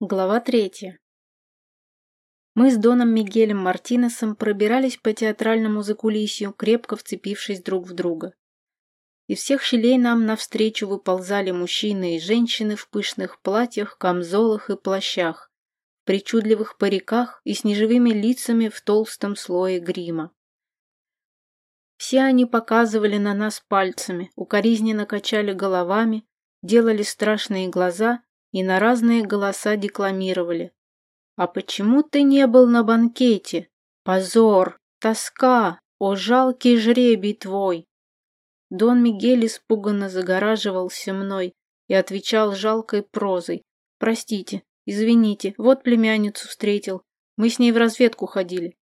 Глава третья. Мы с Доном Мигелем Мартинесом пробирались по театральному закулисью, крепко вцепившись друг в друга. Из всех щелей нам навстречу выползали мужчины и женщины в пышных платьях, камзолах и плащах, в причудливых париках и с неживыми лицами в толстом слое грима. Все они показывали на нас пальцами, укоризненно качали головами, делали страшные глаза и на разные голоса декламировали. «А почему ты не был на банкете? Позор! Тоска! О, жалкий жребий твой!» Дон Мигель испуганно загораживался мной и отвечал жалкой прозой. «Простите, извините, вот племянницу встретил. Мы с ней в разведку ходили».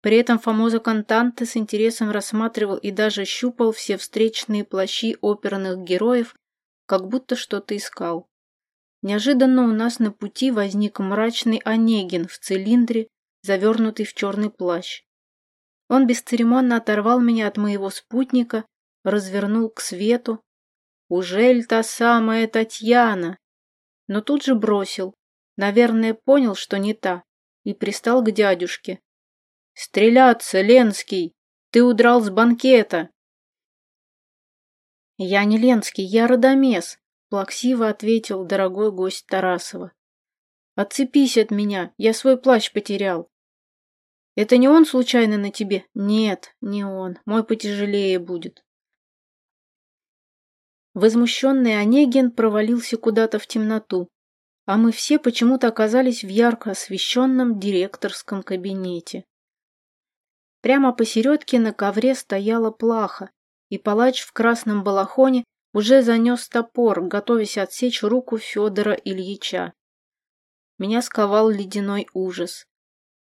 При этом Фомоза Кантанте с интересом рассматривал и даже щупал все встречные плащи оперных героев, как будто что-то искал. Неожиданно у нас на пути возник мрачный Онегин в цилиндре, завернутый в черный плащ. Он бесцеремонно оторвал меня от моего спутника, развернул к свету. «Ужель та самая Татьяна?» Но тут же бросил. Наверное, понял, что не та, и пристал к дядюшке. «Стреляться, Ленский! Ты удрал с банкета!» «Я не Ленский, я Родомес!» Плаксиво ответил дорогой гость Тарасова. «Отцепись от меня, я свой плащ потерял». «Это не он случайно на тебе?» «Нет, не он, мой потяжелее будет». Возмущенный Онегин провалился куда-то в темноту, а мы все почему-то оказались в ярко освещенном директорском кабинете. Прямо посередке на ковре стояла плаха, и палач в красном балахоне уже занес топор, готовясь отсечь руку Федора Ильича. Меня сковал ледяной ужас.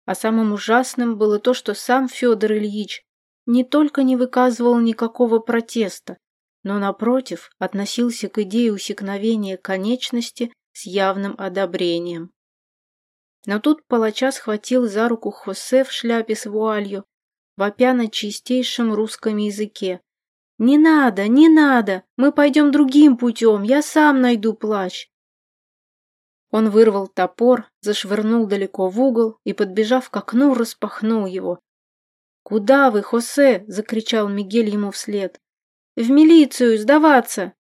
А самым ужасным было то, что сам Федор Ильич не только не выказывал никакого протеста, но, напротив, относился к идее усекновения конечности с явным одобрением. Но тут палача схватил за руку Хосе в шляпе с вуалью, вопя на чистейшем русском языке, «Не надо, не надо! Мы пойдем другим путем, я сам найду плащ!» Он вырвал топор, зашвырнул далеко в угол и, подбежав к окну, распахнул его. «Куда вы, Хосе?» — закричал Мигель ему вслед. «В милицию, сдаваться!»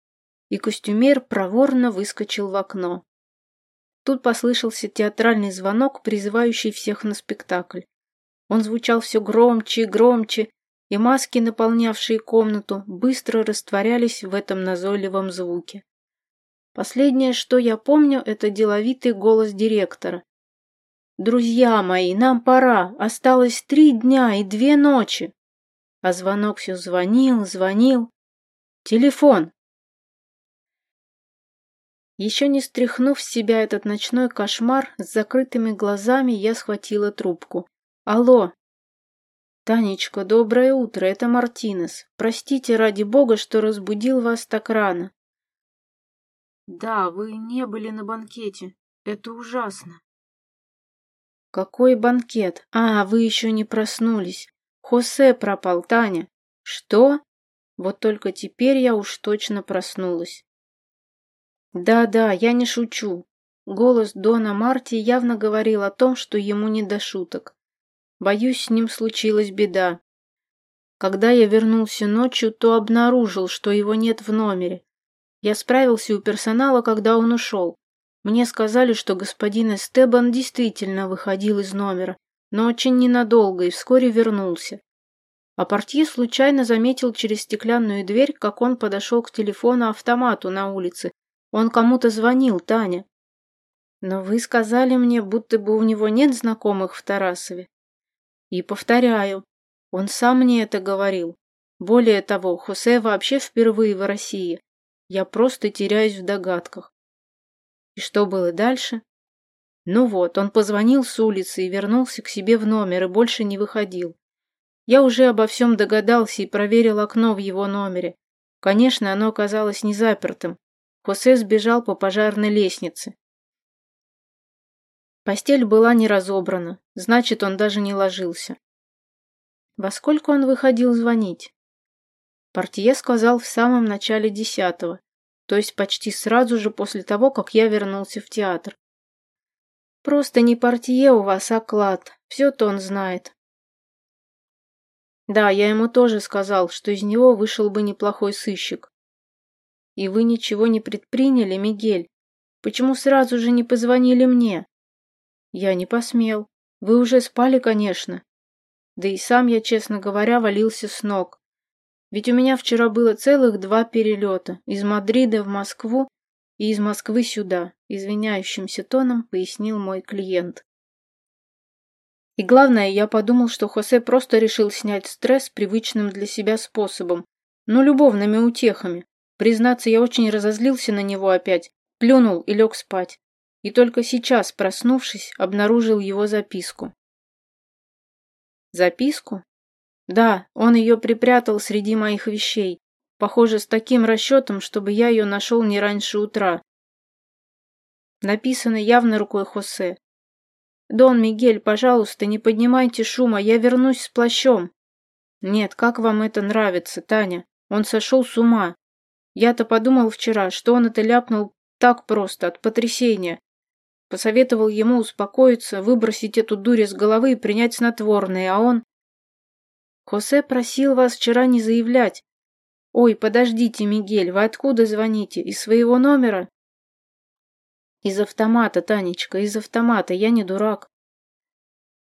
И костюмер проворно выскочил в окно. Тут послышался театральный звонок, призывающий всех на спектакль. Он звучал все громче и громче, и маски, наполнявшие комнату, быстро растворялись в этом назойливом звуке. Последнее, что я помню, это деловитый голос директора. «Друзья мои, нам пора, осталось три дня и две ночи!» А звонок все звонил, звонил. «Телефон!» Еще не стряхнув с себя этот ночной кошмар, с закрытыми глазами я схватила трубку. «Алло, «Танечка, доброе утро, это Мартинес. Простите, ради бога, что разбудил вас так рано». «Да, вы не были на банкете. Это ужасно». «Какой банкет? А, вы еще не проснулись. Хосе пропал, Таня». «Что?» Вот только теперь я уж точно проснулась. «Да-да, я не шучу». Голос Дона Марти явно говорил о том, что ему не до шуток. Боюсь, с ним случилась беда. Когда я вернулся ночью, то обнаружил, что его нет в номере. Я справился у персонала, когда он ушел. Мне сказали, что господин Эстебан действительно выходил из номера, но очень ненадолго и вскоре вернулся. А портье случайно заметил через стеклянную дверь, как он подошел к телефону-автомату на улице. Он кому-то звонил, Таня. Но вы сказали мне, будто бы у него нет знакомых в Тарасове. И повторяю, он сам мне это говорил. Более того, Хосе вообще впервые в России. Я просто теряюсь в догадках. И что было дальше? Ну вот, он позвонил с улицы и вернулся к себе в номер и больше не выходил. Я уже обо всем догадался и проверил окно в его номере. Конечно, оно оказалось не запертым. Хосе сбежал по пожарной лестнице. Постель была не разобрана, значит, он даже не ложился. Во сколько он выходил звонить? Портье сказал в самом начале десятого, то есть почти сразу же после того, как я вернулся в театр. Просто не портье у вас, а клад. Все-то он знает. Да, я ему тоже сказал, что из него вышел бы неплохой сыщик. И вы ничего не предприняли, Мигель? Почему сразу же не позвонили мне? Я не посмел. Вы уже спали, конечно. Да и сам я, честно говоря, валился с ног. Ведь у меня вчера было целых два перелета. Из Мадрида в Москву и из Москвы сюда, извиняющимся тоном пояснил мой клиент. И главное, я подумал, что Хосе просто решил снять стресс привычным для себя способом, но любовными утехами. Признаться, я очень разозлился на него опять, плюнул и лег спать. И только сейчас, проснувшись, обнаружил его записку. Записку? Да, он ее припрятал среди моих вещей. Похоже, с таким расчетом, чтобы я ее нашел не раньше утра. Написано явно рукой Хосе. «Дон Мигель, пожалуйста, не поднимайте шума, я вернусь с плащом». «Нет, как вам это нравится, Таня? Он сошел с ума. Я-то подумал вчера, что он это ляпнул так просто, от потрясения. Посоветовал ему успокоиться, выбросить эту дурь из головы и принять снотворное, а он... Хосе просил вас вчера не заявлять. Ой, подождите, Мигель, вы откуда звоните? Из своего номера? Из автомата, Танечка, из автомата, я не дурак.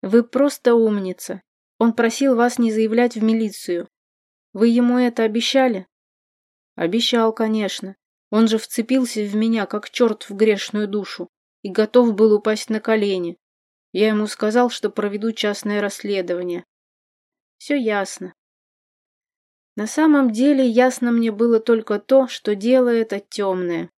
Вы просто умница. Он просил вас не заявлять в милицию. Вы ему это обещали? Обещал, конечно. Он же вцепился в меня, как черт в грешную душу, и готов был упасть на колени. Я ему сказал, что проведу частное расследование. Все ясно. На самом деле ясно мне было только то, что дело это темное.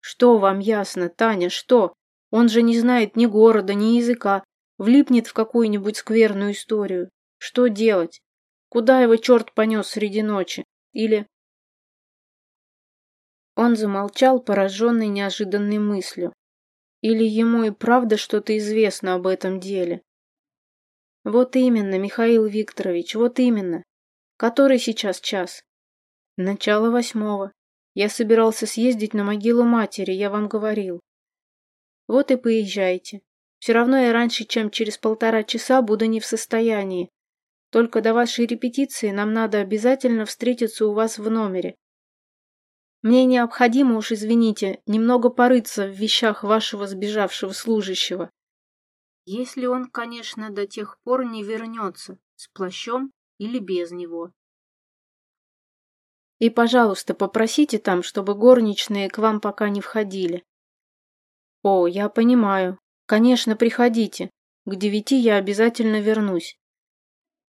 Что вам ясно, Таня, что? Он же не знает ни города, ни языка, влипнет в какую-нибудь скверную историю. Что делать? Куда его черт понес среди ночи? Или... Он замолчал, пораженный неожиданной мыслью. Или ему и правда что-то известно об этом деле? Вот именно, Михаил Викторович, вот именно. Который сейчас час? Начало восьмого. Я собирался съездить на могилу матери, я вам говорил. Вот и поезжайте. Все равно я раньше, чем через полтора часа буду не в состоянии. Только до вашей репетиции нам надо обязательно встретиться у вас в номере. Мне необходимо уж, извините, немного порыться в вещах вашего сбежавшего служащего. Если он, конечно, до тех пор не вернется, с плащом или без него. И, пожалуйста, попросите там, чтобы горничные к вам пока не входили. О, я понимаю. Конечно, приходите. К девяти я обязательно вернусь.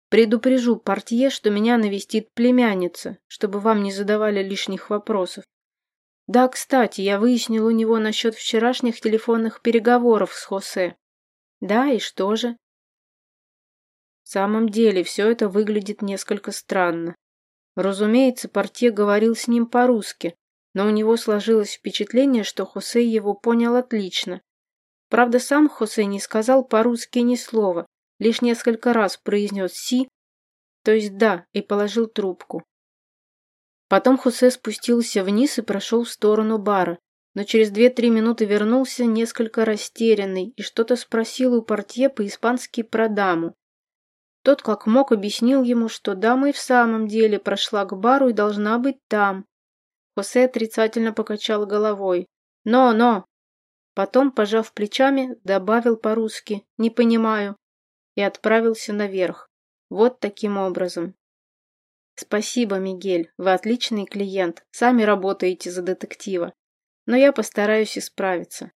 Предупрежу портье, что меня навестит племянница, чтобы вам не задавали лишних вопросов. Да, кстати, я выяснил у него насчет вчерашних телефонных переговоров с Хосе. Да, и что же? В самом деле, все это выглядит несколько странно. Разумеется, портье говорил с ним по-русски, но у него сложилось впечатление, что Хосе его понял отлично. Правда, сам Хосе не сказал по-русски ни слова, лишь несколько раз произнес «си», то есть «да», и положил трубку. Потом Хосе спустился вниз и прошел в сторону бара, но через две-три минуты вернулся несколько растерянный и что-то спросил у портье по-испански про даму. Тот как мог объяснил ему, что дама и в самом деле прошла к бару и должна быть там. Хосе отрицательно покачал головой. «Но, но!» Потом, пожав плечами, добавил по-русски «не понимаю» и отправился наверх. Вот таким образом. Спасибо, Мигель, вы отличный клиент, сами работаете за детектива. Но я постараюсь исправиться.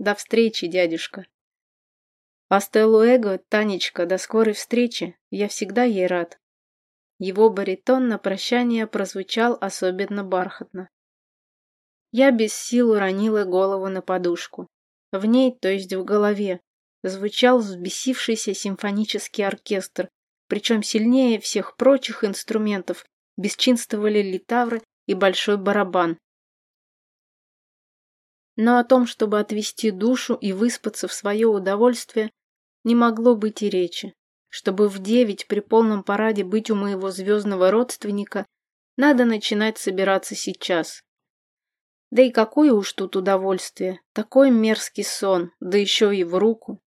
До встречи, дядюшка. Luego, Танечка, до скорой встречи, я всегда ей рад. Его баритон на прощание прозвучал особенно бархатно. Я без сил уронила голову на подушку. В ней, то есть в голове, звучал взбесившийся симфонический оркестр, причем сильнее всех прочих инструментов бесчинствовали литавры и большой барабан. Но о том, чтобы отвести душу и выспаться в свое удовольствие, не могло быть и речи. Чтобы в девять при полном параде быть у моего звездного родственника, надо начинать собираться сейчас. Да и какое уж тут удовольствие, такой мерзкий сон, да еще и в руку.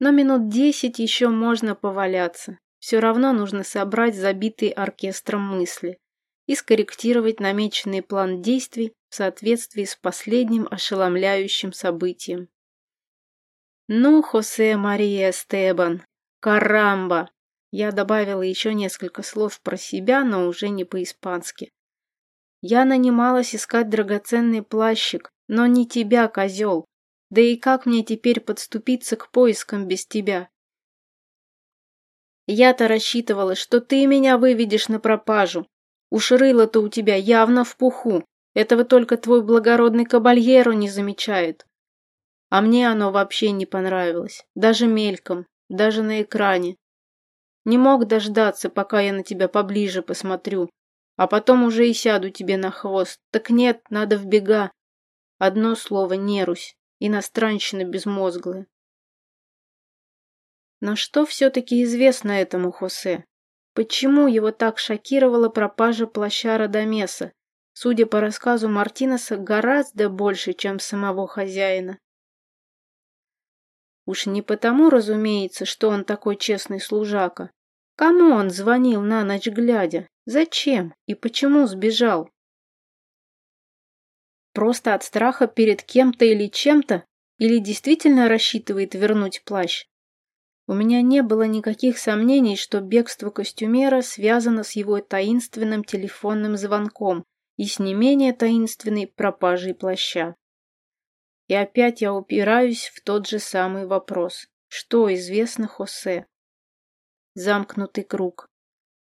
Но минут десять еще можно поваляться. Все равно нужно собрать забитый оркестром мысли и скорректировать намеченный план действий в соответствии с последним ошеломляющим событием. «Ну, Хосе Мария Эстебан, карамба!» Я добавила еще несколько слов про себя, но уже не по-испански. «Я нанималась искать драгоценный плащик, но не тебя, козел. Да и как мне теперь подступиться к поискам без тебя? Я-то рассчитывала, что ты меня выведешь на пропажу. Уж рыло-то у тебя явно в пуху. Этого только твой благородный кабальеро не замечает. А мне оно вообще не понравилось. Даже мельком, даже на экране. Не мог дождаться, пока я на тебя поближе посмотрю. А потом уже и сяду тебе на хвост. Так нет, надо в бега. Одно слово «нерусь». Иностранщина безмозглая. Но что все-таки известно этому Хосе? Почему его так шокировала пропажа плаща Радамеса? Судя по рассказу Мартинеса, гораздо больше, чем самого хозяина. Уж не потому, разумеется, что он такой честный служака. Кому он звонил на ночь глядя? Зачем и почему сбежал? Просто от страха перед кем-то или чем-то? Или действительно рассчитывает вернуть плащ? У меня не было никаких сомнений, что бегство костюмера связано с его таинственным телефонным звонком и с не менее таинственной пропажей плаща. И опять я упираюсь в тот же самый вопрос. Что известно Хосе? Замкнутый круг.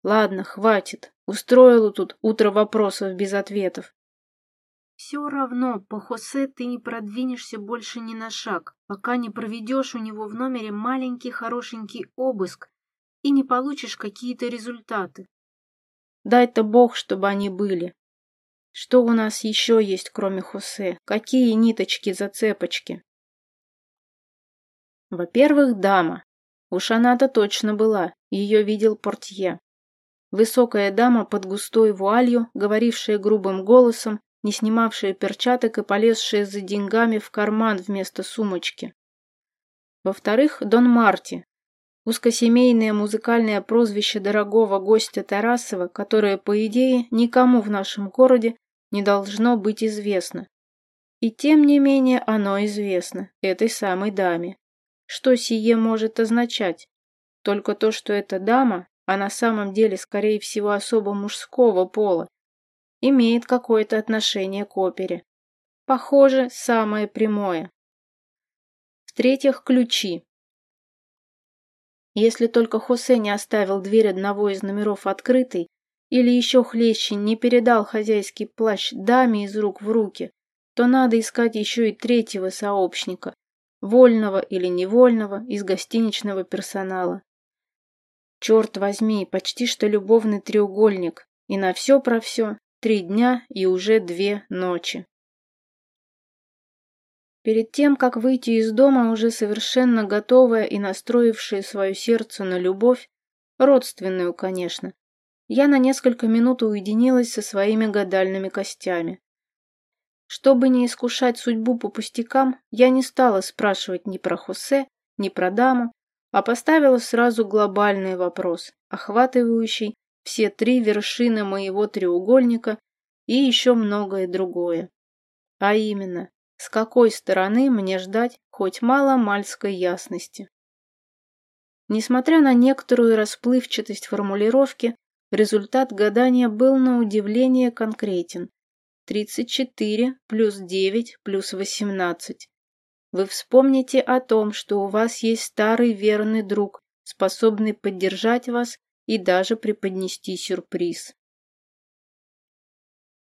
Ладно, хватит. Устроила тут утро вопросов без ответов. Все равно по Хосе ты не продвинешься больше ни на шаг, пока не проведешь у него в номере маленький хорошенький обыск и не получишь какие-то результаты. Дай-то Бог, чтобы они были. Что у нас еще есть, кроме Хосе? Какие ниточки-зацепочки? Во-первых, дама. Уж она-то точно была, ее видел портье. Высокая дама под густой вуалью, говорившая грубым голосом не снимавшая перчаток и полезшая за деньгами в карман вместо сумочки. Во-вторых, Дон Марти, узкосемейное музыкальное прозвище дорогого гостя Тарасова, которое, по идее, никому в нашем городе не должно быть известно. И тем не менее оно известно этой самой даме. Что сие может означать? Только то, что эта дама, а на самом деле, скорее всего, особо мужского пола, имеет какое-то отношение к опере. Похоже, самое прямое. В-третьих, ключи. Если только Хосе не оставил дверь одного из номеров открытой, или еще хлеще не передал хозяйский плащ даме из рук в руки, то надо искать еще и третьего сообщника, вольного или невольного, из гостиничного персонала. Черт возьми, почти что любовный треугольник, и на все про все Три дня и уже две ночи. Перед тем, как выйти из дома, уже совершенно готовая и настроившая свое сердце на любовь, родственную, конечно, я на несколько минут уединилась со своими гадальными костями. Чтобы не искушать судьбу по пустякам, я не стала спрашивать ни про Хосе, ни про даму, а поставила сразу глобальный вопрос, охватывающий все три вершины моего треугольника и еще многое другое. А именно, с какой стороны мне ждать хоть мало-мальской ясности. Несмотря на некоторую расплывчатость формулировки, результат гадания был на удивление конкретен. 34 плюс 9 плюс 18. Вы вспомните о том, что у вас есть старый верный друг, способный поддержать вас и даже преподнести сюрприз.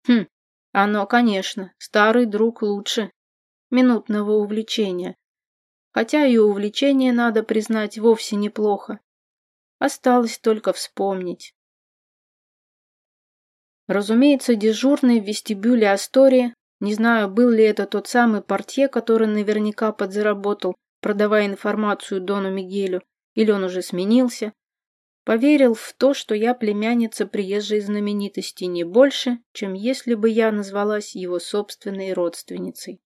Хм, оно, конечно, старый друг лучше минутного увлечения. Хотя и увлечение, надо признать, вовсе неплохо. Осталось только вспомнить. Разумеется, дежурный в вестибюле Астории, не знаю, был ли это тот самый портье, который наверняка подзаработал, продавая информацию Дону Мигелю, или он уже сменился, Поверил в то, что я племянница приезжей знаменитости не больше, чем если бы я назвалась его собственной родственницей.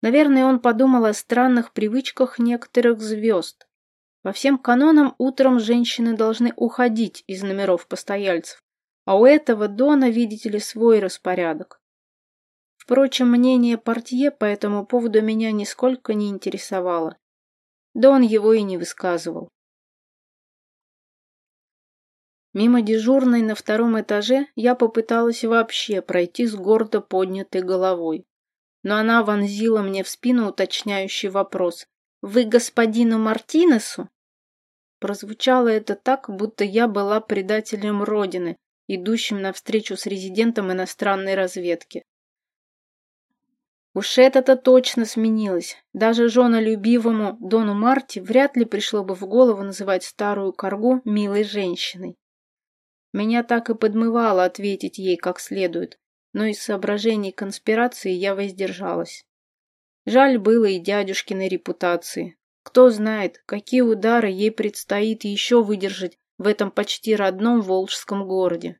Наверное, он подумал о странных привычках некоторых звезд. По всем канонам утром женщины должны уходить из номеров постояльцев, а у этого Дона, видите ли, свой распорядок. Впрочем, мнение портье по этому поводу меня нисколько не интересовало. Да он его и не высказывал. Мимо дежурной на втором этаже я попыталась вообще пройти с гордо поднятой головой. Но она вонзила мне в спину уточняющий вопрос. «Вы господину Мартинесу?» Прозвучало это так, будто я была предателем Родины, идущим навстречу с резидентом иностранной разведки. Уж это-то точно сменилось. Даже любивому Дону Марти вряд ли пришло бы в голову называть старую коргу милой женщиной. Меня так и подмывало ответить ей как следует, но из соображений конспирации я воздержалась. Жаль было и дядюшкиной репутации. Кто знает, какие удары ей предстоит еще выдержать в этом почти родном волжском городе.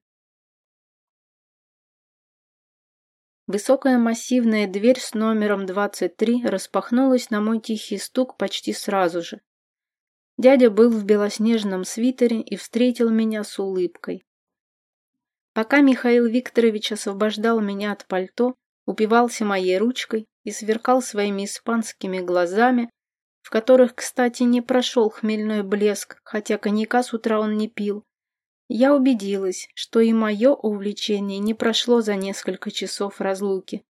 Высокая массивная дверь с номером 23 распахнулась на мой тихий стук почти сразу же. Дядя был в белоснежном свитере и встретил меня с улыбкой. Пока Михаил Викторович освобождал меня от пальто, упивался моей ручкой и сверкал своими испанскими глазами, в которых, кстати, не прошел хмельной блеск, хотя коньяка с утра он не пил. Я убедилась, что и мое увлечение не прошло за несколько часов разлуки.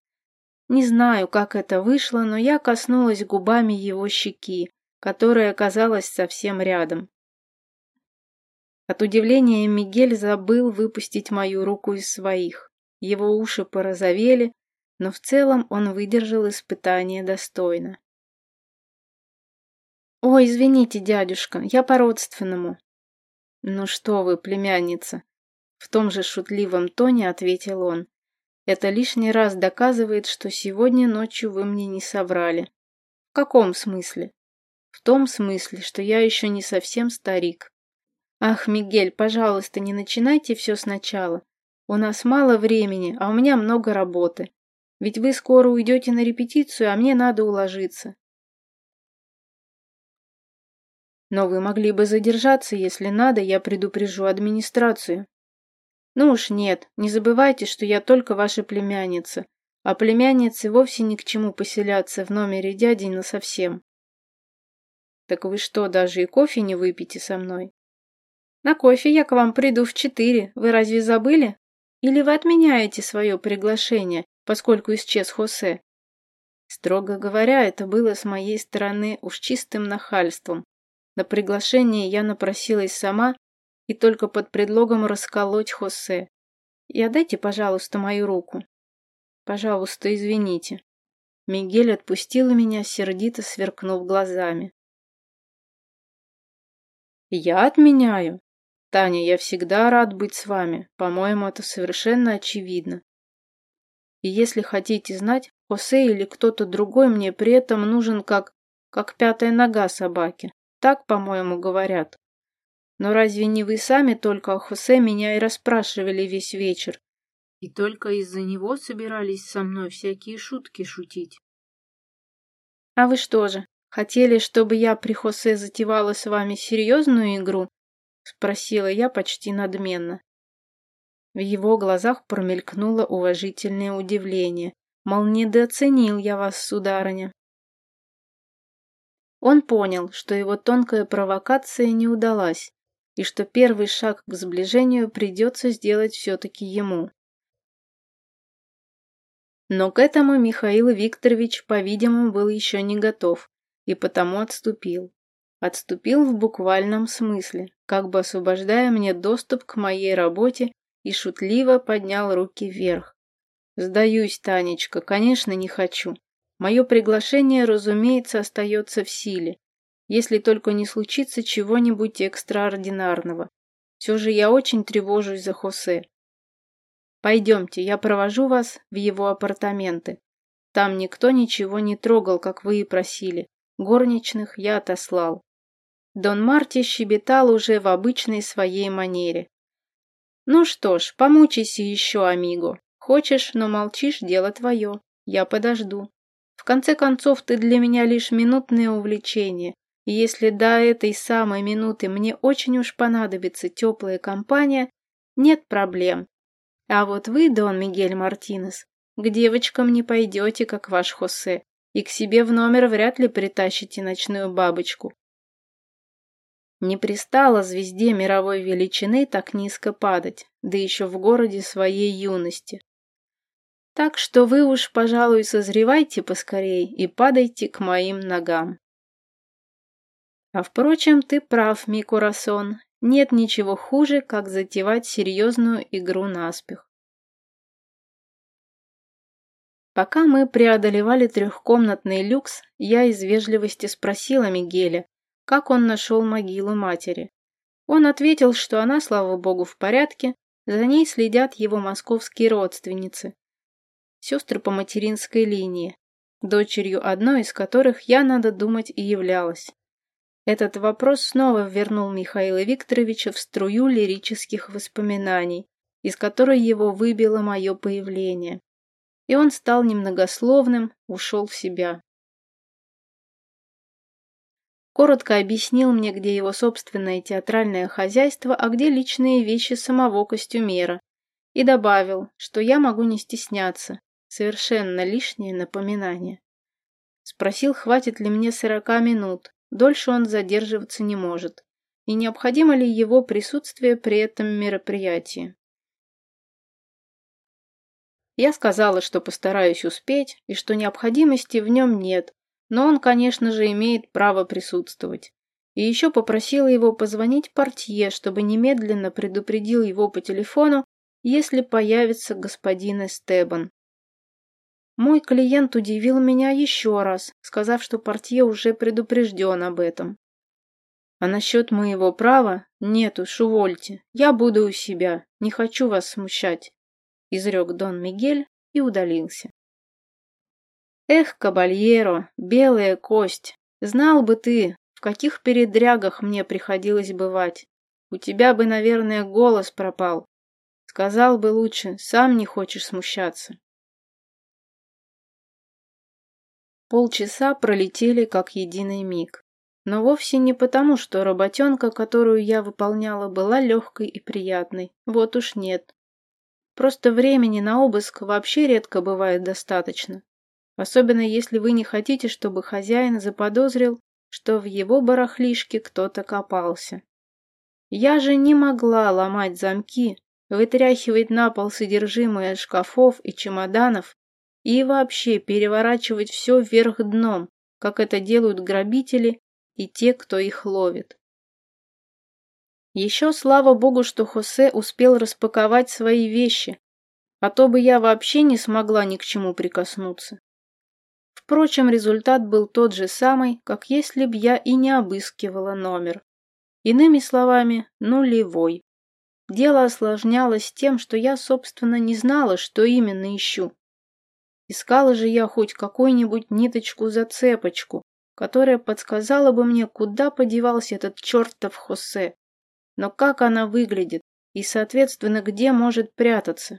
Не знаю, как это вышло, но я коснулась губами его щеки, которая оказалась совсем рядом. От удивления Мигель забыл выпустить мою руку из своих. Его уши порозовели, но в целом он выдержал испытание достойно. «Ой, извините, дядюшка, я по-родственному». «Ну что вы, племянница?» В том же шутливом тоне ответил он. «Это лишний раз доказывает, что сегодня ночью вы мне не соврали». «В каком смысле?» «В том смысле, что я еще не совсем старик». «Ах, Мигель, пожалуйста, не начинайте все сначала. У нас мало времени, а у меня много работы. Ведь вы скоро уйдете на репетицию, а мне надо уложиться. Но вы могли бы задержаться, если надо, я предупрежу администрацию. Ну уж нет, не забывайте, что я только ваша племянница, а племяннице вовсе ни к чему поселяться в номере дяди насовсем. Так вы что, даже и кофе не выпьете со мной? На кофе я к вам приду в четыре, вы разве забыли? Или вы отменяете свое приглашение, поскольку исчез Хосе? Строго говоря, это было с моей стороны уж чистым нахальством, на приглашение я напросилась сама и только под предлогом расколоть Хосе. И отдайте, пожалуйста, мою руку. Пожалуйста, извините. Мигель отпустил меня, сердито сверкнув глазами. Я отменяю. Таня, я всегда рад быть с вами. По-моему, это совершенно очевидно. И если хотите знать, Хосе или кто-то другой мне при этом нужен как... как пятая нога собаки. Так, по-моему, говорят. Но разве не вы сами только о Хосе меня и расспрашивали весь вечер? И только из-за него собирались со мной всякие шутки шутить. А вы что же, хотели, чтобы я при Хосе затевала с вами серьезную игру? Спросила я почти надменно. В его глазах промелькнуло уважительное удивление. Мол, недооценил я вас, сударыня. Он понял, что его тонкая провокация не удалась, и что первый шаг к сближению придется сделать все-таки ему. Но к этому Михаил Викторович, по-видимому, был еще не готов, и потому отступил. Отступил в буквальном смысле, как бы освобождая мне доступ к моей работе и шутливо поднял руки вверх. «Сдаюсь, Танечка, конечно, не хочу. Мое приглашение, разумеется, остается в силе, если только не случится чего-нибудь экстраординарного. Все же я очень тревожусь за Хосе. Пойдемте, я провожу вас в его апартаменты. Там никто ничего не трогал, как вы и просили. Горничных я отослал. Дон Марти щебетал уже в обычной своей манере. «Ну что ж, помучайся еще, амиго. Хочешь, но молчишь, дело твое. Я подожду. В конце концов, ты для меня лишь минутное увлечение, и если до этой самой минуты мне очень уж понадобится теплая компания, нет проблем. А вот вы, Дон Мигель Мартинес, к девочкам не пойдете, как ваш Хосе, и к себе в номер вряд ли притащите ночную бабочку. Не пристало звезде мировой величины так низко падать, да еще в городе своей юности. Так что вы уж, пожалуй, созревайте поскорей и падайте к моим ногам. А впрочем, ты прав, Микурасон. Нет ничего хуже, как затевать серьезную игру наспех. Пока мы преодолевали трехкомнатный люкс, я из вежливости спросила Мигеля, как он нашел могилу матери. Он ответил, что она, слава богу, в порядке, за ней следят его московские родственницы, сестры по материнской линии, дочерью одной из которых я, надо думать, и являлась. Этот вопрос снова вернул Михаила Викторовича в струю лирических воспоминаний, из которой его выбило мое появление. И он стал немногословным, ушел в себя. Коротко объяснил мне, где его собственное театральное хозяйство, а где личные вещи самого костюмера, и добавил, что я могу не стесняться, совершенно лишнее напоминание. Спросил, хватит ли мне сорока минут, Дольше он задерживаться не может. И необходимо ли его присутствие при этом мероприятии? Я сказала, что постараюсь успеть, и что необходимости в нем нет, но он, конечно же, имеет право присутствовать. И еще попросила его позвонить портье, чтобы немедленно предупредил его по телефону, если появится господин Эстебан. Мой клиент удивил меня еще раз, сказав, что портье уже предупрежден об этом. А насчет моего права? Нет уж, увольте. Я буду у себя. Не хочу вас смущать. Изрек Дон Мигель и удалился. Эх, кабальеро, белая кость. Знал бы ты, в каких передрягах мне приходилось бывать. У тебя бы, наверное, голос пропал. Сказал бы лучше, сам не хочешь смущаться. Полчаса пролетели как единый миг. Но вовсе не потому, что работенка, которую я выполняла, была легкой и приятной. Вот уж нет. Просто времени на обыск вообще редко бывает достаточно. Особенно если вы не хотите, чтобы хозяин заподозрил, что в его барахлишке кто-то копался. Я же не могла ломать замки, вытряхивать на пол содержимое шкафов и чемоданов и вообще переворачивать все вверх дном, как это делают грабители и те, кто их ловит. Еще слава богу, что Хосе успел распаковать свои вещи, а то бы я вообще не смогла ни к чему прикоснуться. Впрочем, результат был тот же самый, как если б я и не обыскивала номер. Иными словами, нулевой. Дело осложнялось тем, что я, собственно, не знала, что именно ищу. Искала же я хоть какую-нибудь ниточку-зацепочку, которая подсказала бы мне, куда подевался этот чертов Хосе. Но как она выглядит и, соответственно, где может прятаться?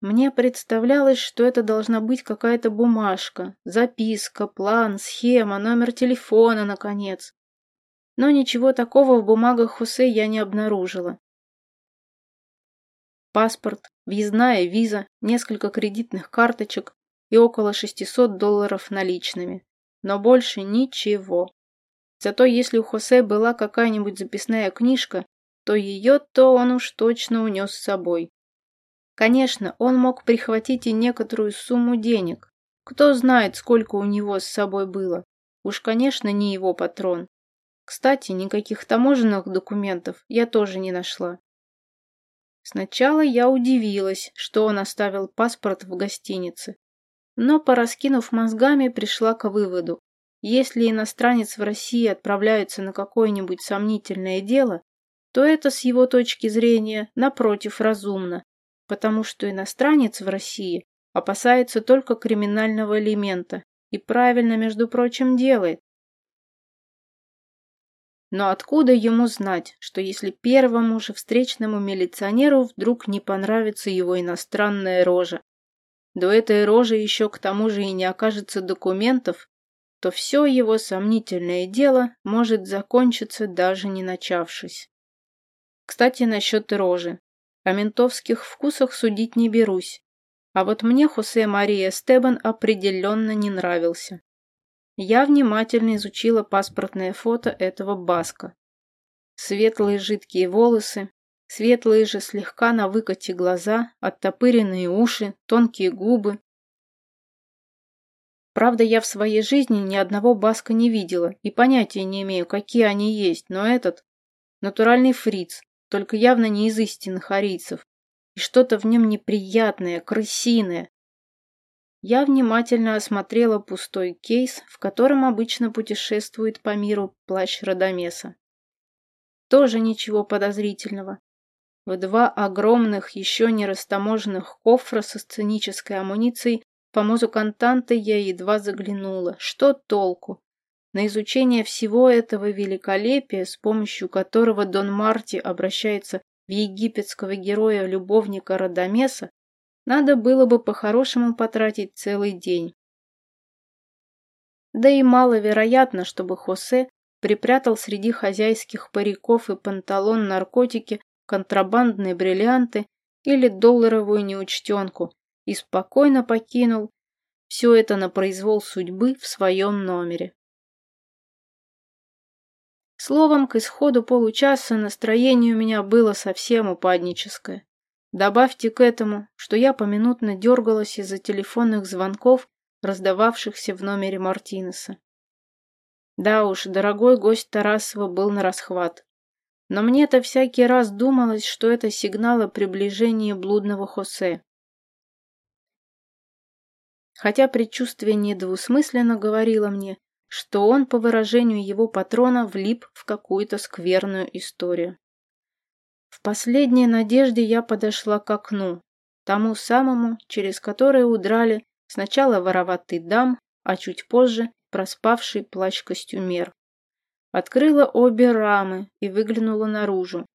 Мне представлялось, что это должна быть какая-то бумажка, записка, план, схема, номер телефона, наконец. Но ничего такого в бумагах Хосе я не обнаружила. Паспорт, въездная виза, несколько кредитных карточек и около 600 долларов наличными. Но больше ничего. Зато если у Хосе была какая-нибудь записная книжка, то ее-то он уж точно унес с собой. Конечно, он мог прихватить и некоторую сумму денег. Кто знает, сколько у него с собой было. Уж, конечно, не его патрон. Кстати, никаких таможенных документов я тоже не нашла. Сначала я удивилась, что он оставил паспорт в гостинице. Но, пораскинув мозгами, пришла к выводу. Если иностранец в России отправляется на какое-нибудь сомнительное дело, то это с его точки зрения, напротив, разумно, потому что иностранец в России опасается только криминального элемента и правильно, между прочим, делает. Но откуда ему знать, что если первому же встречному милиционеру вдруг не понравится его иностранная рожа, до этой рожи еще к тому же и не окажется документов, то все его сомнительное дело может закончиться даже не начавшись. Кстати, насчет рожи. О ментовских вкусах судить не берусь. А вот мне Хосе Мария Стебан определенно не нравился. Я внимательно изучила паспортное фото этого Баска. Светлые жидкие волосы, светлые же слегка на выкате глаза, оттопыренные уши, тонкие губы. Правда, я в своей жизни ни одного Баска не видела и понятия не имею, какие они есть, но этот – натуральный фриц, только явно не из истинных арийцев. И что-то в нем неприятное, крысиное, я внимательно осмотрела пустой кейс, в котором обычно путешествует по миру плащ Радамеса. Тоже ничего подозрительного. В два огромных, еще не растаможенных кофра со сценической амуницией по музыкантанта я едва заглянула. Что толку? На изучение всего этого великолепия, с помощью которого Дон Марти обращается в египетского героя-любовника Радамеса, надо было бы по-хорошему потратить целый день. Да и маловероятно, чтобы Хосе припрятал среди хозяйских париков и панталон наркотики, контрабандные бриллианты или долларовую неучтенку и спокойно покинул все это на произвол судьбы в своем номере. Словом, к исходу получаса настроение у меня было совсем упадническое. Добавьте к этому, что я поминутно дергалась из-за телефонных звонков, раздававшихся в номере Мартинеса. Да уж, дорогой гость Тарасова был на расхват. Но мне-то всякий раз думалось, что это сигнал о приближении блудного Хосе. Хотя предчувствие недвусмысленно говорило мне, что он, по выражению его патрона, влип в какую-то скверную историю. В последней надежде я подошла к окну, тому самому, через которое удрали сначала вороватый дам, а чуть позже проспавший плащ-костюмер. Открыла обе рамы и выглянула наружу.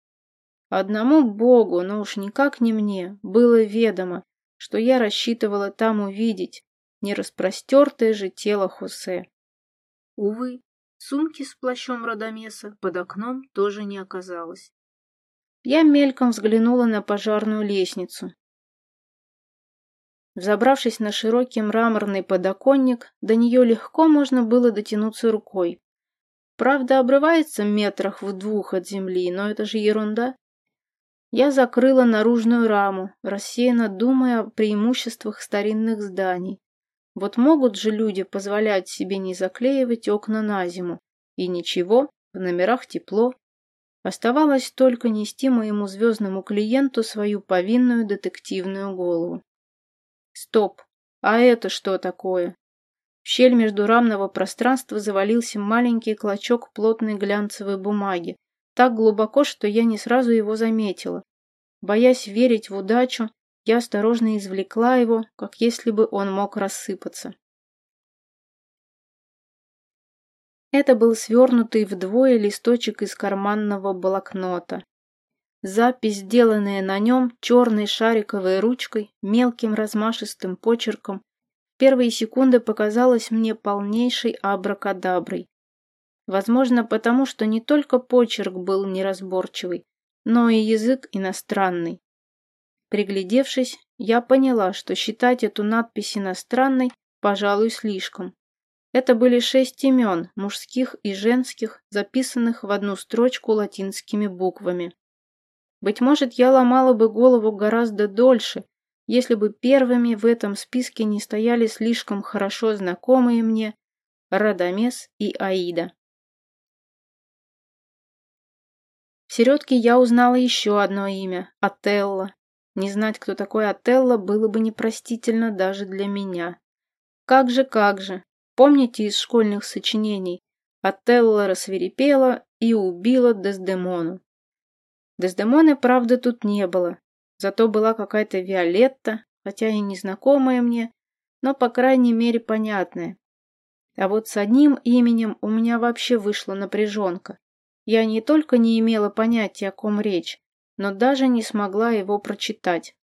Одному богу, но уж никак не мне, было ведомо, что я рассчитывала там увидеть нераспростертое же тело Хосе. Увы, сумки с плащом Радамеса под окном тоже не оказалось. Я мельком взглянула на пожарную лестницу. Взобравшись на широкий мраморный подоконник, до нее легко можно было дотянуться рукой. Правда, обрывается метрах в двух от земли, но это же ерунда. Я закрыла наружную раму, рассеянно думая о преимуществах старинных зданий. Вот могут же люди позволять себе не заклеивать окна на зиму. И ничего, в номерах тепло, Оставалось только нести моему звездному клиенту свою повинную детективную голову. Стоп, а это что такое? В щель между рамного пространства завалился маленький клочок плотной глянцевой бумаги, так глубоко, что я не сразу его заметила. Боясь верить в удачу, я осторожно извлекла его, как если бы он мог рассыпаться. Это был свернутый вдвое листочек из карманного блокнота. Запись, сделанная на нем черной шариковой ручкой, мелким размашистым почерком, первые секунды показалась мне полнейшей абракадаброй. Возможно, потому что не только почерк был неразборчивый, но и язык иностранный. Приглядевшись, я поняла, что считать эту надпись иностранной, пожалуй, слишком. Это были шесть имен, мужских и женских, записанных в одну строчку латинскими буквами. Быть может, я ломала бы голову гораздо дольше, если бы первыми в этом списке не стояли слишком хорошо знакомые мне Радамес и Аида. В середке я узнала еще одно имя – Отелло. Не знать, кто такой Отелло, было бы непростительно даже для меня. Как же, как же, Помните из школьных сочинений? Отелло рассверепела и убила Дездемону. Дездемоны, правда, тут не было. Зато была какая-то Виолетта, хотя и незнакомая мне, но, по крайней мере, понятная. А вот с одним именем у меня вообще вышла напряженка. Я не только не имела понятия, о ком речь, но даже не смогла его прочитать.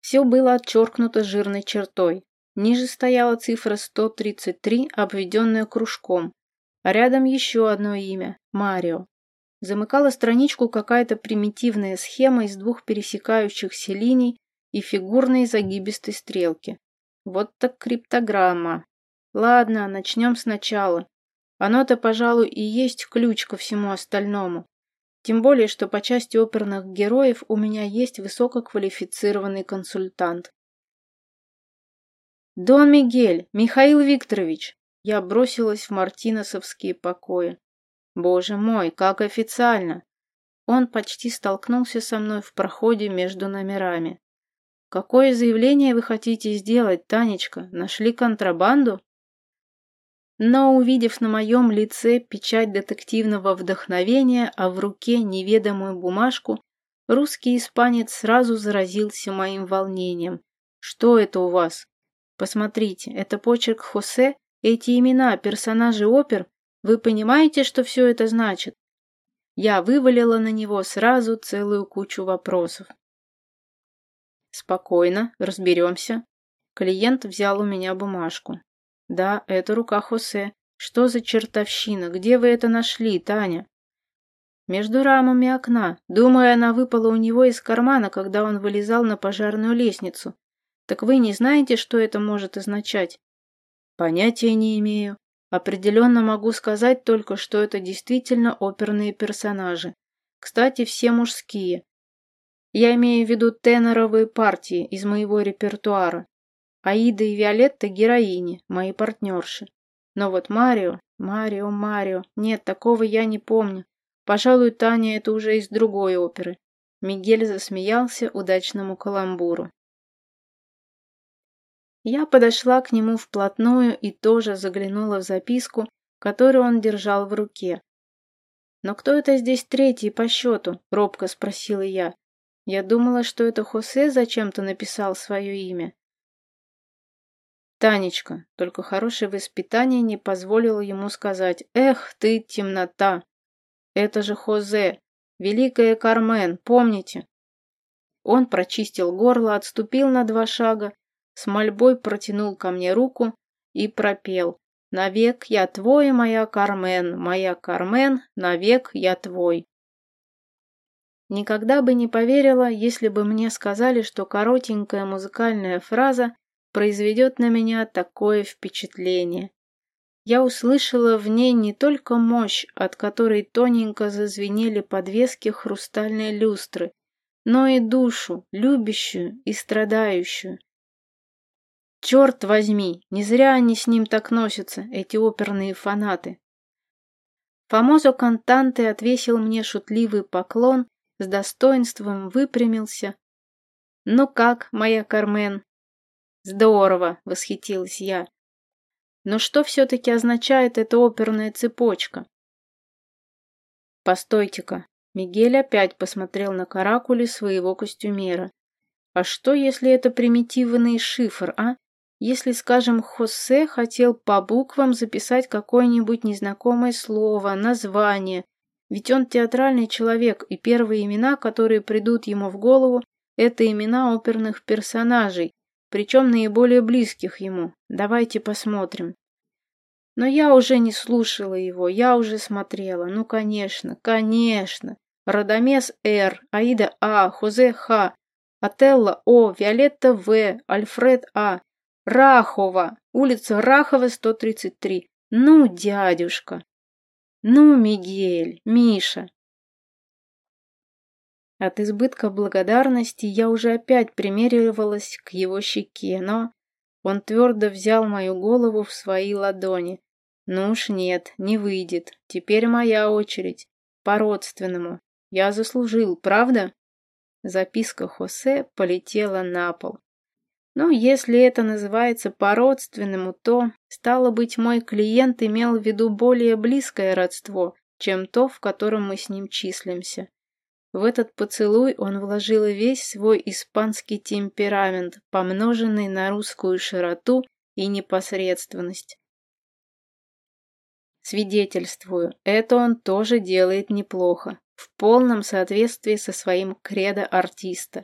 Все было отчеркнуто жирной чертой. Ниже стояла цифра 133, обведенная кружком, а рядом еще одно имя – Марио. Замыкала страничку какая-то примитивная схема из двух пересекающихся линий и фигурной загибистой стрелки. Вот так криптограмма. Ладно, начнем сначала. Оно-то, пожалуй, и есть ключ ко всему остальному. Тем более, что по части оперных героев у меня есть высококвалифицированный консультант. «Дон Мигель! Михаил Викторович!» Я бросилась в мартиносовские покои. Боже мой, как официально! Он почти столкнулся со мной в проходе между номерами. «Какое заявление вы хотите сделать, Танечка? Нашли контрабанду?» Но, увидев на моем лице печать детективного вдохновения, а в руке неведомую бумажку, русский испанец сразу заразился моим волнением. «Что это у вас?» «Посмотрите, это почерк Хосе, эти имена, персонажи опер. Вы понимаете, что все это значит?» Я вывалила на него сразу целую кучу вопросов. «Спокойно, разберемся». Клиент взял у меня бумажку. Да, это рука Хосе. Что за чертовщина? Где вы это нашли, Таня? Между рамами окна. Думаю, она выпала у него из кармана, когда он вылезал на пожарную лестницу. Так вы не знаете, что это может означать? Понятия не имею. Определенно могу сказать только, что это действительно оперные персонажи. Кстати, все мужские. Я имею в виду теноровые партии из моего репертуара. Аида и Виолетта – героини, мои партнерши. Но вот Марио, Марио, Марио, нет, такого я не помню. Пожалуй, Таня это уже из другой оперы. Мигель засмеялся удачному каламбуру. Я подошла к нему вплотную и тоже заглянула в записку, которую он держал в руке. «Но кто это здесь третий по счету?» – робко спросила я. Я думала, что это Хосе зачем-то написал свое имя. Танечка, только хорошее воспитание не позволило ему сказать «Эх ты, темнота! Это же Хозе, великая Кармен, помните?» Он прочистил горло, отступил на два шага, с мольбой протянул ко мне руку и пропел «Навек я твой, моя Кармен, моя Кармен, навек я твой». Никогда бы не поверила, если бы мне сказали, что коротенькая музыкальная фраза произведет на меня такое впечатление. Я услышала в ней не только мощь, от которой тоненько зазвенели подвески хрустальной люстры, но и душу, любящую и страдающую. Черт возьми, не зря они с ним так носятся, эти оперные фанаты. Фамозо Кантанте отвесил мне шутливый поклон, с достоинством выпрямился. «Ну как, моя Кармен, Здорово, восхитилась я. Но что все-таки означает эта оперная цепочка? Постойте-ка. Мигель опять посмотрел на каракули своего костюмера. А что, если это примитивный шифр, а? Если, скажем, Хосе хотел по буквам записать какое-нибудь незнакомое слово, название, ведь он театральный человек, и первые имена, которые придут ему в голову, это имена оперных персонажей, причем наиболее близких ему. Давайте посмотрим. Но я уже не слушала его, я уже смотрела. Ну, конечно, конечно. Радамес Р, Аида А, Хозе Х, Отелло О, Виолетта В, Альфред А, Рахова, улица Рахова, 133. Ну, дядюшка. Ну, Мигель, Миша, от избытка благодарности я уже опять примеривалась к его щеке, но он твердо взял мою голову в свои ладони. Ну уж нет, не выйдет. Теперь моя очередь. По-родственному. Я заслужил, правда? Записка Хосе полетела на пол. Ну, если это называется по-родственному, то, стало быть, мой клиент имел в виду более близкое родство, чем то, в котором мы с ним числимся. В этот поцелуй он вложил весь свой испанский темперамент, помноженный на русскую широту и непосредственность. Свидетельствую, это он тоже делает неплохо, в полном соответствии со своим кредо артиста.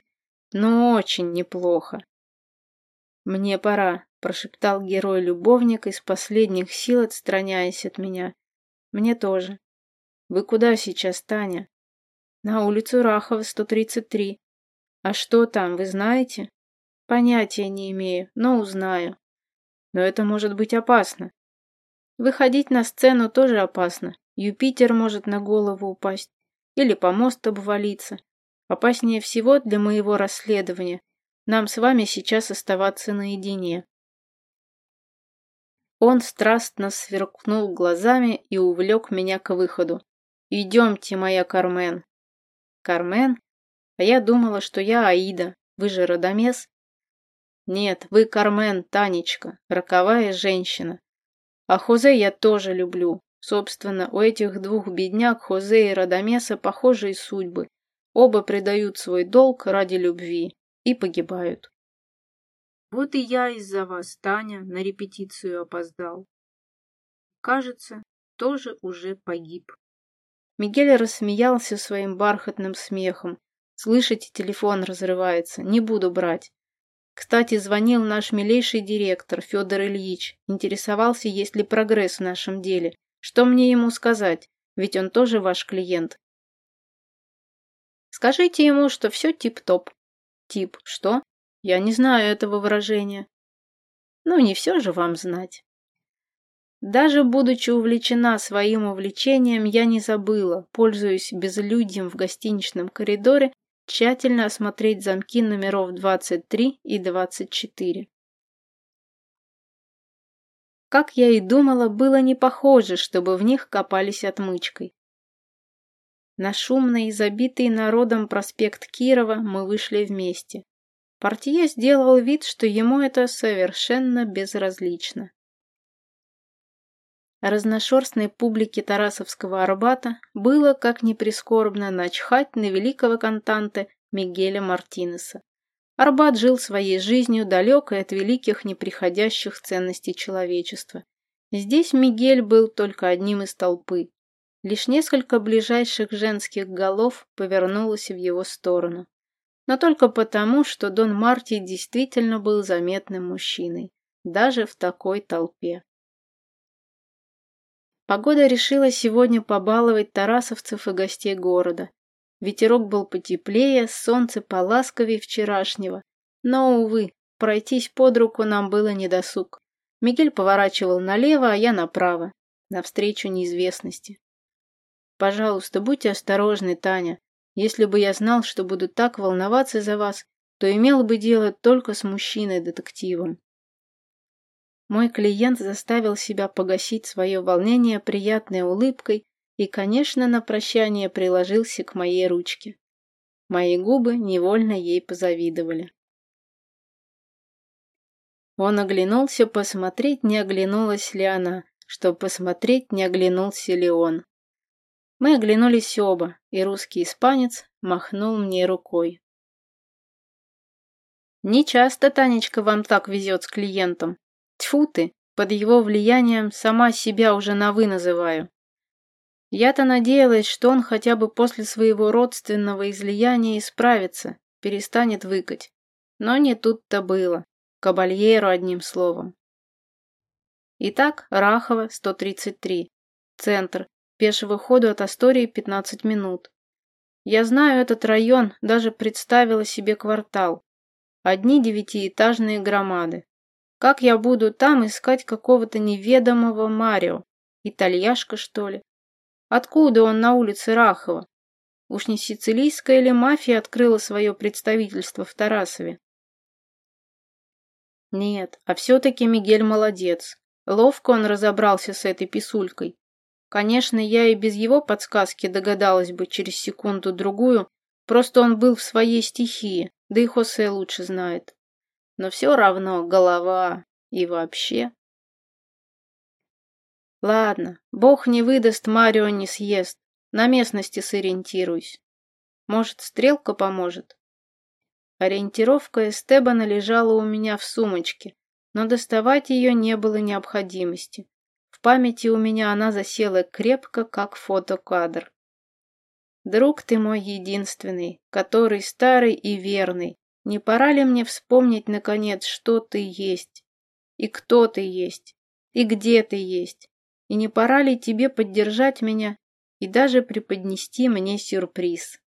Но очень неплохо. «Мне пора», — прошептал герой-любовник из последних сил, отстраняясь от меня. «Мне тоже». «Вы куда сейчас, Таня?» «На улицу Рахова, 133. А что там, вы знаете?» «Понятия не имею, но узнаю». «Но это может быть опасно». «Выходить на сцену тоже опасно. Юпитер может на голову упасть. Или помост обвалиться. Опаснее всего для моего расследования — нам с вами сейчас оставаться наедине. Он страстно сверкнул глазами и увлек меня к выходу. «Идемте, моя Кармен». «Кармен? А я думала, что я Аида. Вы же Радамес?» «Нет, вы Кармен, Танечка, роковая женщина. А Хозе я тоже люблю. Собственно, у этих двух бедняк Хозе и Радамеса похожие судьбы. Оба предают свой долг ради любви и погибают. Вот и я из-за вас, Таня, на репетицию опоздал. Кажется, тоже уже погиб. Мигель рассмеялся своим бархатным смехом. Слышите, телефон разрывается, не буду брать. Кстати, звонил наш милейший директор Федор Ильич, интересовался, есть ли прогресс в нашем деле. Что мне ему сказать? Ведь он тоже ваш клиент. Скажите ему, что все тип-топ. Тип, что? Я не знаю этого выражения. Ну, не все же вам знать. Даже будучи увлечена своим увлечением, я не забыла, пользуясь безлюдьем в гостиничном коридоре, тщательно осмотреть замки номеров 23 и 24. Как я и думала, было не похоже, чтобы в них копались отмычкой. На шумный и забитый народом проспект Кирова мы вышли вместе. Портье сделал вид, что ему это совершенно безразлично. Разношерстной публике Тарасовского Арбата было, как ни прискорбно, начхать на великого кантанта Мигеля Мартинеса. Арбат жил своей жизнью, далекой от великих неприходящих ценностей человечества. Здесь Мигель был только одним из толпы, Лишь несколько ближайших женских голов повернулось в его сторону. Но только потому, что Дон Марти действительно был заметным мужчиной, даже в такой толпе. Погода решила сегодня побаловать тарасовцев и гостей города. Ветерок был потеплее, солнце поласковее вчерашнего. Но, увы, пройтись под руку нам было недосуг. Мигель поворачивал налево, а я направо, навстречу неизвестности. Пожалуйста, будьте осторожны, Таня. Если бы я знал, что буду так волноваться за вас, то имел бы дело только с мужчиной-детективом. Мой клиент заставил себя погасить свое волнение приятной улыбкой и, конечно, на прощание приложился к моей ручке. Мои губы невольно ей позавидовали. Он оглянулся посмотреть, не оглянулась ли она, что посмотреть, не оглянулся ли он. Мы оглянулись оба, и русский испанец махнул мне рукой. Не часто, Танечка, вам так везет с клиентом. Тьфу ты, под его влиянием сама себя уже на «вы» называю. Я-то надеялась, что он хотя бы после своего родственного излияния исправится, перестанет выкать. Но не тут-то было. Кабальеру одним словом. Итак, Рахова, 133. Центр, Пешего ходу от Астории 15 минут. Я знаю этот район, даже представила себе квартал. Одни девятиэтажные громады. Как я буду там искать какого-то неведомого Марио? Итальяшка, что ли? Откуда он на улице Рахова? Уж не сицилийская ли мафия открыла свое представительство в Тарасове? Нет, а все-таки Мигель молодец. Ловко он разобрался с этой писулькой. Конечно, я и без его подсказки догадалась бы через секунду-другую, просто он был в своей стихии, да и Хосе лучше знает. Но все равно голова и вообще. Ладно, бог не выдаст, Марио не съест. На местности сориентируюсь. Может, стрелка поможет? Ориентировка Эстебана лежала у меня в сумочке, но доставать ее не было необходимости памяти у меня она засела крепко, как фотокадр. Друг ты мой единственный, который старый и верный, не пора ли мне вспомнить, наконец, что ты есть, и кто ты есть, и где ты есть, и не пора ли тебе поддержать меня и даже преподнести мне сюрприз?